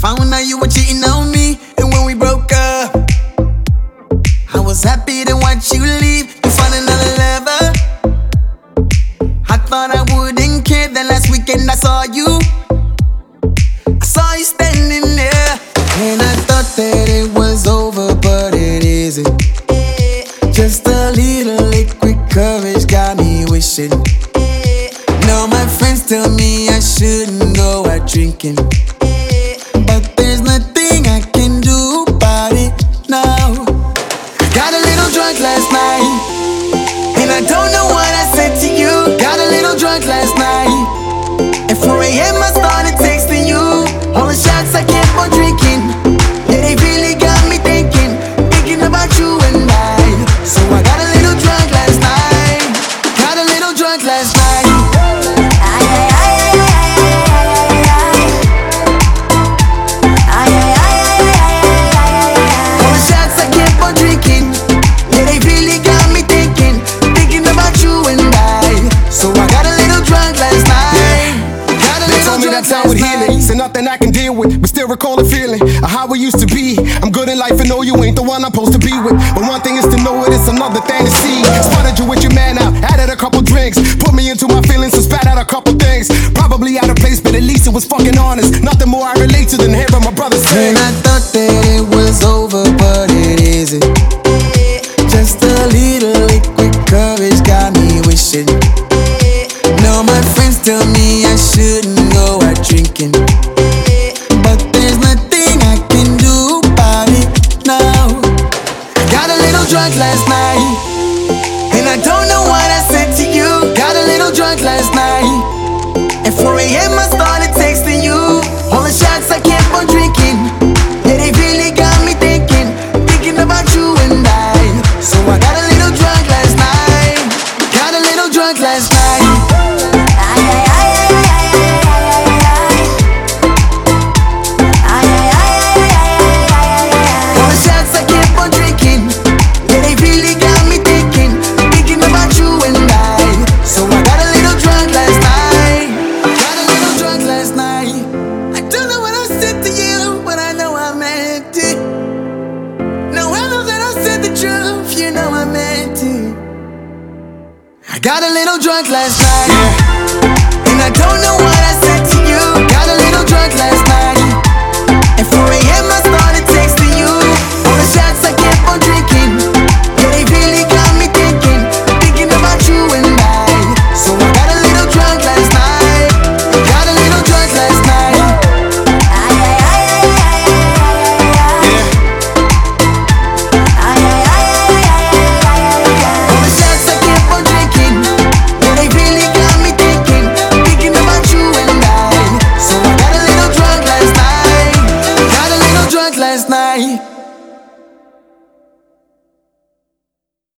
Found out you were cheating on me, and when we broke up, I was happy to watch you leave. You found another lover. I thought I wouldn't care. Then last weekend I saw you. I saw you standing there, and I thought that it was over, but it isn't. Just a little liquid courage got me wishing. Now my friends tell me I shouldn't go out drinking. Last night. All the shots I kept on drinking. Yeah, they really got me thinking. Thinking about you and I. So I got a little drunk last night. Got a They little told me that time would heal it. nothing I can deal with, but still recall the feeling of how we used to be. I'm good in life and know you ain't the one I'm supposed to be with. But one thing is to know it, it's another thing to see. Spotted you with your man out, added a couple fucking honest. Nothing more I relate to than hearing my brother say. And I thought that it was over, but it isn't. Just a little liquid courage got me wishing. Now my friends tell me I shouldn't go out drinking. But there's nothing I can do about it now. Got a little drunk last night. And I don't know what I said to you. Got a little drunk last night. At 4 a.m. drunk Got a little drunk last night. And I don't know what